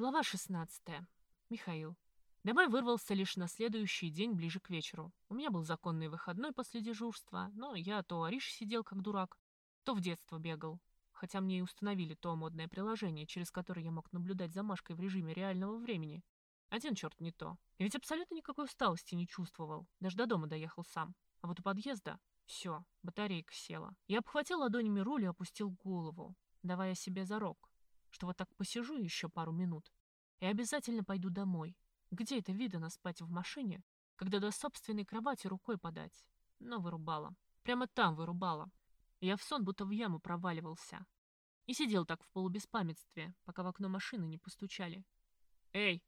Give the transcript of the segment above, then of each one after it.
Глава 16. Михаил. Домой вырвался лишь на следующий день ближе к вечеру. У меня был законный выходной после дежурства, но я то Ариш сидел как дурак, то в детство бегал. Хотя мне и установили то модное приложение, через которое я мог наблюдать за Машкой в режиме реального времени. Один черт не то. И ведь абсолютно никакой усталости не чувствовал. Даже до дома доехал сам. А вот у подъезда все, батарейка села. Я обхватил ладонями руль и опустил голову, давая себе зарок, что вот так посижу еще пару минут и обязательно пойду домой. Где это видано спать в машине, когда до собственной кровати рукой подать? Но вырубала. Прямо там вырубала. Я в сон будто в яму проваливался. И сидел так в полубеспамятстве, пока в окно машины не постучали. «Эй!»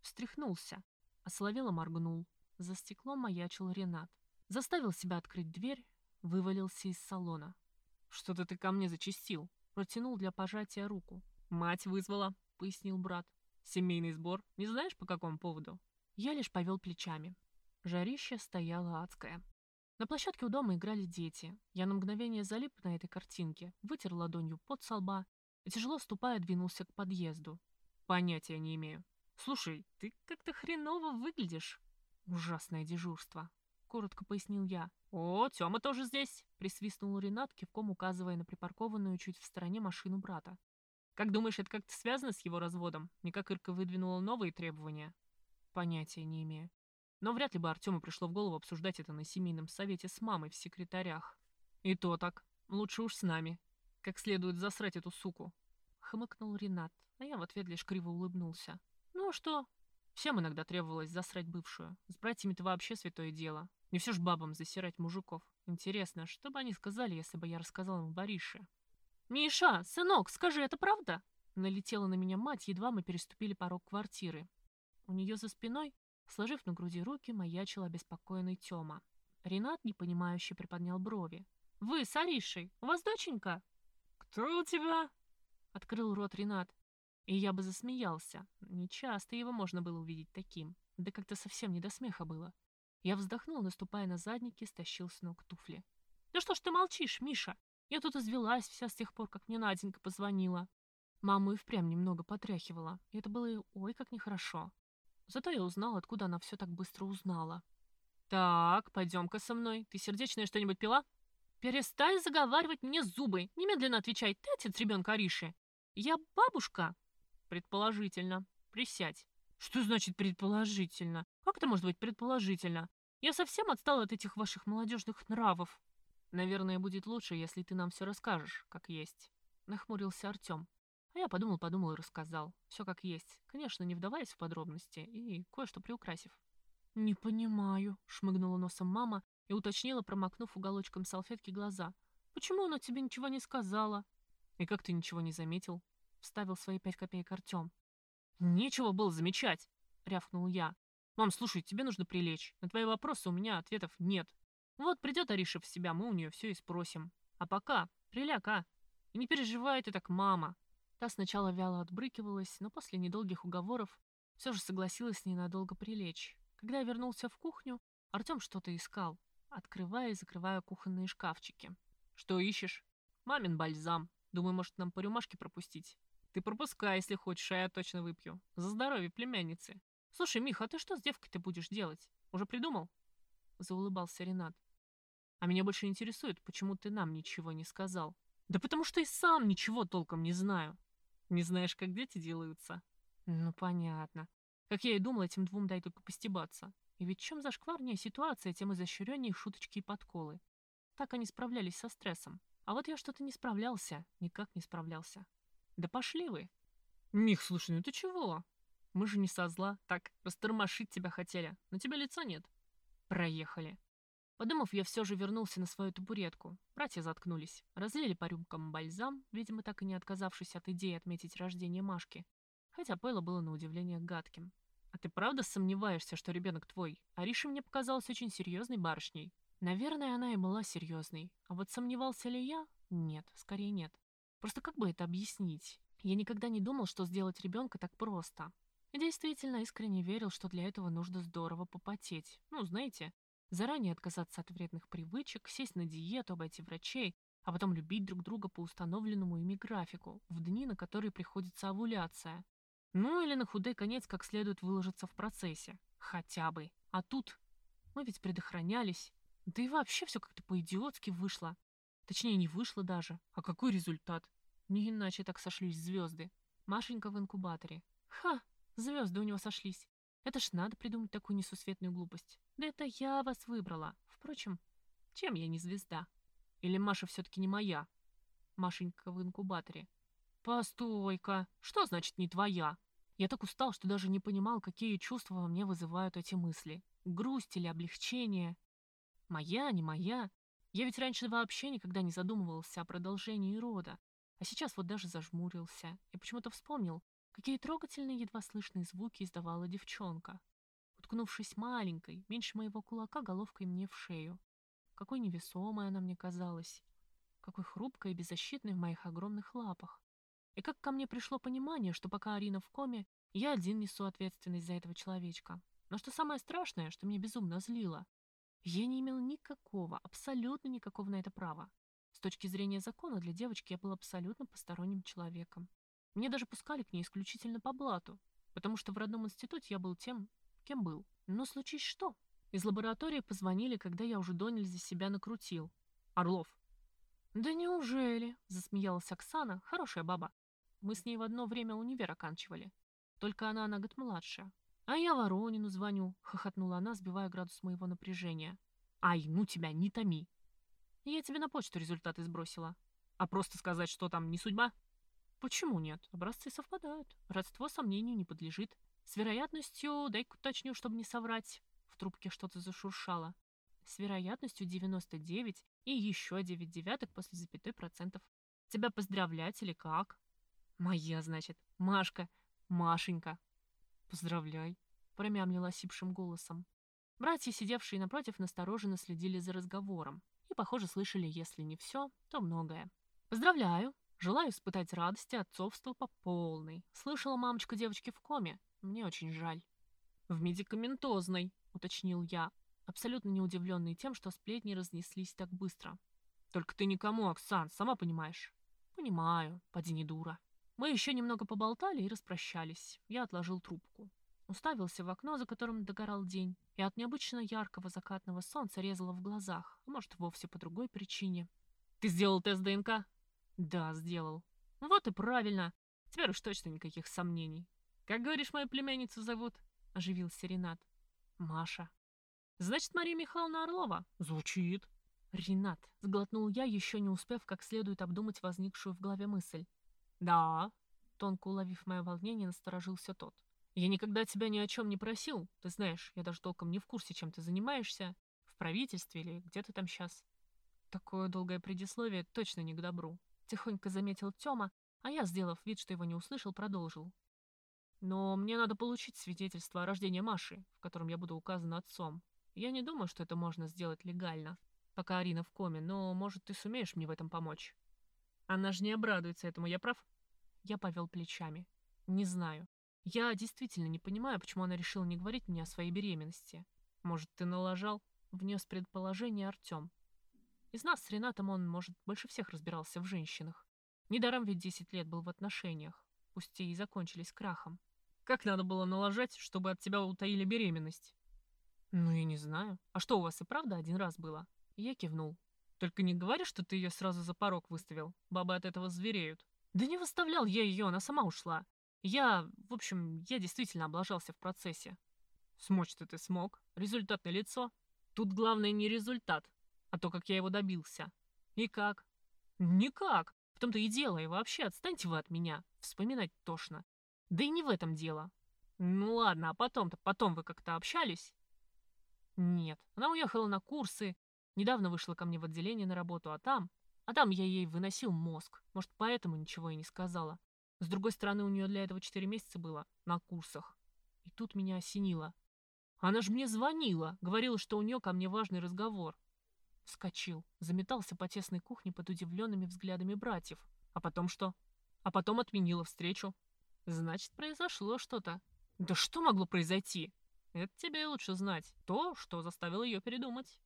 Встряхнулся. Ословело моргнул. За стеклом маячил Ренат. Заставил себя открыть дверь, вывалился из салона. «Что-то ты ко мне зачистил!» Протянул для пожатия руку. «Мать вызвала», — пояснил брат. «Семейный сбор. Не знаешь, по какому поводу?» Я лишь повел плечами. Жарище стояло адское. На площадке у дома играли дети. Я на мгновение залип на этой картинке, вытер ладонью под со лба и, тяжело ступая, двинулся к подъезду. Понятия не имею. «Слушай, ты как-то хреново выглядишь». «Ужасное дежурство», — коротко пояснил я. «О, Тёма тоже здесь!» — присвистнул Ренат, кивком указывая на припаркованную чуть в стороне машину брата. Как думаешь, это как-то связано с его разводом? Не как Ирка выдвинула новые требования? Понятия не имею. Но вряд ли бы Артему пришло в голову обсуждать это на семейном совете с мамой в секретарях. И то так. Лучше уж с нами. Как следует засрать эту суку. Хмыкнул Ренат, а я в ответ лишь криво улыбнулся. Ну а что? Всем иногда требовалось засрать бывшую. С братьями-то вообще святое дело. Не все ж бабам засирать мужиков. Интересно, что бы они сказали, если бы я рассказал им Борише? «Миша, сынок, скажи, это правда?» Налетела на меня мать, едва мы переступили порог квартиры. У нее за спиной, сложив на груди руки, маячил обеспокоенный Тёма. Ренат, непонимающе, приподнял брови. «Вы с Аришей? У вас доченька?» «Кто у тебя?» — открыл рот Ренат. И я бы засмеялся. Нечасто его можно было увидеть таким. Да как-то совсем не до смеха было. Я вздохнул, наступая на задники, стащил с ног туфли. «Да что ж ты молчишь, Миша? Я тут извелась вся с тех пор, как мне Наденька позвонила. Маму и впрямь немного потряхивала, и это было ой как нехорошо. Зато я узнала, откуда она все так быстро узнала. «Так, пойдем-ка со мной. Ты сердечное что-нибудь пила?» «Перестань заговаривать мне зубы. Немедленно отвечай. Ты отец ребенка Ариши?» «Я бабушка?» «Предположительно. Присядь». «Что значит предположительно? Как это может быть предположительно? Я совсем отстала от этих ваших молодежных нравов». «Наверное, будет лучше, если ты нам все расскажешь, как есть», — нахмурился Артем. А я подумал-подумал и рассказал. Все как есть, конечно, не вдаваясь в подробности и кое-что приукрасив. «Не понимаю», — шмыгнула носом мама и уточнила, промокнув уголочком салфетки глаза. «Почему она тебе ничего не сказала?» «И как ты ничего не заметил?» — вставил свои пять копеек Артем. «Нечего было замечать!» — рявкнул я. «Мам, слушай, тебе нужно прилечь. На твои вопросы у меня ответов нет. Вот придет Ариша в себя, мы у нее все и спросим. А пока, приляг, а? И не переживай ты так, мама. Та сначала вяло отбрыкивалась, но после недолгих уговоров все же согласилась ненадолго прилечь. Когда я вернулся в кухню, Артем что-то искал, открывая и закрывая кухонные шкафчики. «Что ищешь?» «Мамин бальзам. Думаю, может, нам по рюмашке пропустить?» «Ты пропускай, если хочешь, а я точно выпью. За здоровье племянницы. Слушай, Миха, а ты что с девкой-то будешь делать? Уже придумал?» Заулыбался Ренат. А меня больше интересует, почему ты нам ничего не сказал. Да потому что и сам ничего толком не знаю. Не знаешь, как дети делаются? Ну, понятно. Как я и думал, этим двум дай только постебаться. И ведь чем зашкварнее ситуация, тем изощреннее шуточки и подколы. Так они справлялись со стрессом. А вот я что-то не справлялся, никак не справлялся. Да пошли вы. Мих, слушай, ну ты чего? Мы же не со зла, так, растормошить тебя хотели. На тебя лица нет. Проехали. Подумав, я все же вернулся на свою табуретку. Братья заткнулись. Разлили по рюмкам бальзам, видимо, так и не отказавшись от идеи отметить рождение Машки. Хотя пойло было на удивление гадким. «А ты правда сомневаешься, что ребенок твой? Ариша мне показалась очень серьезной барышней». Наверное, она и была серьезной. А вот сомневался ли я? Нет, скорее нет. Просто как бы это объяснить? Я никогда не думал, что сделать ребенка так просто. И действительно искренне верил, что для этого нужно здорово попотеть. Ну, знаете, Заранее отказаться от вредных привычек, сесть на диету, обойти врачей, а потом любить друг друга по установленному ими графику, в дни, на которые приходится овуляция. Ну или на худой конец как следует выложиться в процессе. Хотя бы. А тут мы ведь предохранялись. Да и вообще все как-то по-идиотски вышло. Точнее, не вышло даже. А какой результат? Не иначе так сошлись звезды. Машенька в инкубаторе. Ха, звезды у него сошлись. Это ж надо придумать такую несусветную глупость. Это я вас выбрала. Впрочем, чем я не звезда? Или Маша все-таки не моя? Машенька в инкубаторе. Постой-ка, что значит не твоя? Я так устал, что даже не понимал, какие чувства во мне вызывают эти мысли. Грусть или облегчение. Моя, не моя. Я ведь раньше вообще никогда не задумывался о продолжении рода. А сейчас вот даже зажмурился и почему-то вспомнил, какие трогательные едва слышные звуки издавала девчонка, уткнувшись маленькой, меньше моего кулака, головкой мне в шею. Какой невесомой она мне казалась, какой хрупкой и беззащитной в моих огромных лапах. И как ко мне пришло понимание, что пока Арина в коме, я один несу ответственность за этого человечка. Но что самое страшное, что меня безумно злило, я не имел никакого, абсолютно никакого на это права. С точки зрения закона для девочки я был абсолютно посторонним человеком. Мне даже пускали к ней исключительно по блату, потому что в родном институте я был тем, кем был. Но случись что? Из лаборатории позвонили, когда я уже до нельзя себя накрутил. Орлов. «Да неужели?» – засмеялась Оксана, хорошая баба. Мы с ней в одно время универ оканчивали. Только она на год младше. А я Воронину звоню, хохотнула она, сбивая градус моего напряжения. Ай, ну тебя, не томи. Я тебе на почту результаты сбросила. А просто сказать, что там не судьба? Почему нет? Образцы совпадают. Родство сомнению не подлежит. С вероятностью, дай-ка уточню, чтобы не соврать. В трубке что-то зашуршало. С вероятностью 99 и еще 9 девяток после запятой процентов. Тебя поздравлять или как? «Моя, значит, Машка, Машенька». «Поздравляй», — промямлила осипшим голосом. Братья, сидевшие напротив, настороженно следили за разговором и, похоже, слышали, если не все, то многое. «Поздравляю. Желаю испытать радости отцовства по полной. Слышала мамочка девочки в коме. Мне очень жаль». «В медикаментозной», — уточнил я, абсолютно не удивленный тем, что сплетни разнеслись так быстро. «Только ты никому, Оксан, сама понимаешь». «Понимаю, поди не дура». Мы еще немного поболтали и распрощались. Я отложил трубку. Уставился в окно, за которым догорал день, и от необычно яркого закатного солнца резало в глазах, а может, вовсе по другой причине. «Ты сделал тест ДНК?» «Да, сделал». «Вот и правильно. Теперь уж точно никаких сомнений. Как говоришь, мою племянницу зовут?» — оживился Ренат. «Маша». «Значит, Мария Михайловна Орлова?» «Звучит». «Ренат», — сглотнул я, еще не успев как следует обдумать возникшую в голове мысль. «Да», — тонко уловив мое волнение, насторожился тот. «Я никогда тебя ни о чем не просил. Ты знаешь, я даже толком не в курсе, чем ты занимаешься. В правительстве или где ты там сейчас». Такое долгое предисловие точно не к добру. Тихонько заметил Тёма, а я, сделав вид, что его не услышал, продолжил. «Но мне надо получить свидетельство о рождении Маши, в котором я буду указан отцом. Я не думаю, что это можно сделать легально, пока Арина в коме, но, может, ты сумеешь мне в этом помочь?» Она же не обрадуется этому, я прав? Я повел плечами. Не знаю. Я действительно не понимаю, почему она решила не говорить мне о своей беременности. Может, ты налажал? Внес предположение Артем. Из нас с Ренатом он, может, больше всех разбирался в женщинах. Недаром ведь 10 лет был в отношениях, пусть и закончились крахом. Как надо было налажать, чтобы от тебя утаили беременность? Ну, я не знаю. А что, у вас и правда один раз было? Я кивнул. Только не говори, что ты ее сразу за порог выставил. Бабы от этого звереют. Да не выставлял я ее, она сама ушла. Я, в общем, я действительно облажался в процессе. Смочь-то ты смог. Результат на лицо. Тут главное не результат, а то, как я его добился. И как? Никак. В том-то и дело, и вообще отстаньте вы от меня. Вспоминать тошно. Да и не в этом дело. Ну ладно, а потом-то, потом вы как-то общались? Нет, она уехала на курсы. Недавно вышла ко мне в отделение на работу, а там... А там я ей выносил мозг. Может, поэтому ничего и не сказала. С другой стороны, у нее для этого четыре месяца было на курсах. И тут меня осенило. Она же мне звонила, говорила, что у нее ко мне важный разговор. Вскочил, заметался по тесной кухне под удивленными взглядами братьев. А потом что? А потом отменила встречу. Значит, произошло что-то. Да что могло произойти? Это тебе лучше знать. То, что заставило ее передумать.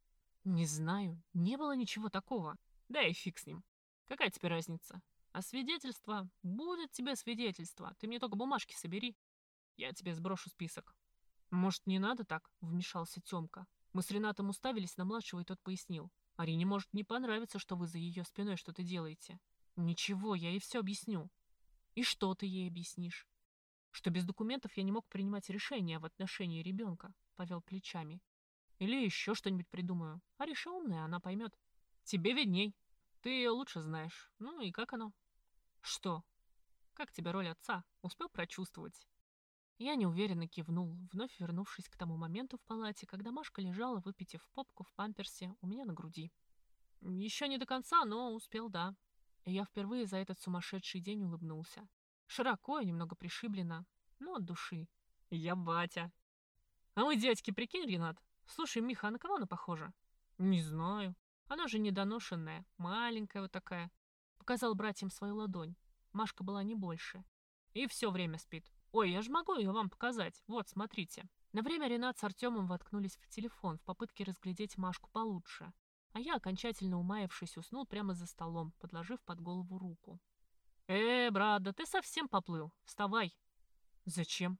Не знаю, не было ничего такого. Да и фиг с ним. Какая теперь разница? А свидетельство? Будет тебе свидетельство. Ты мне только бумажки собери. Я тебе сброшу список. Может, не надо так? Вмешался Тёмка. Мы с Ренатом уставились на младшего, и тот пояснил. Арине может не понравиться, что вы за ее спиной что-то делаете. Ничего, я ей все объясню. И что ты ей объяснишь? Что без документов я не мог принимать решения в отношении ребенка, повел плечами. Или еще что-нибудь придумаю. Ариша умная, она поймет. Тебе видней. Ты ее лучше знаешь. Ну и как оно? Что? Как тебе роль отца? Успел прочувствовать? Я неуверенно кивнул, вновь вернувшись к тому моменту в палате, когда Машка лежала, выпитив попку в памперсе у меня на груди. Еще не до конца, но успел, да. И я впервые за этот сумасшедший день улыбнулся. Широко и немного пришибленно, но от души. Я батя. А мы дядьки, прикинь, Ренат? Слушай, Миха, а на кого она похожа? Не знаю. Она же недоношенная, маленькая вот такая. Показал братьям свою ладонь. Машка была не больше. И все время спит. Ой, я же могу ее вам показать. Вот, смотрите. На время Ренат с Артемом воткнулись в телефон в попытке разглядеть Машку получше. А я, окончательно умаявшись, уснул прямо за столом, подложив под голову руку. «Э, брат, да ты совсем поплыл. Вставай». «Зачем?»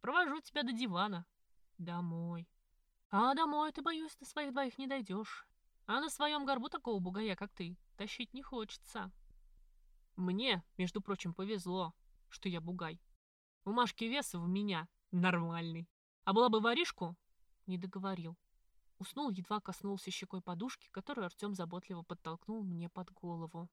«Провожу тебя до дивана». «Домой». «А домой ты, боюсь, на своих двоих не дойдешь. А на своем горбу такого бугая, как ты, тащить не хочется». «Мне, между прочим, повезло, что я бугай. У Машки вес в меня нормальный. А была бы воришку, не договорил. Уснул, едва коснулся щекой подушки, которую Артем заботливо подтолкнул мне под голову.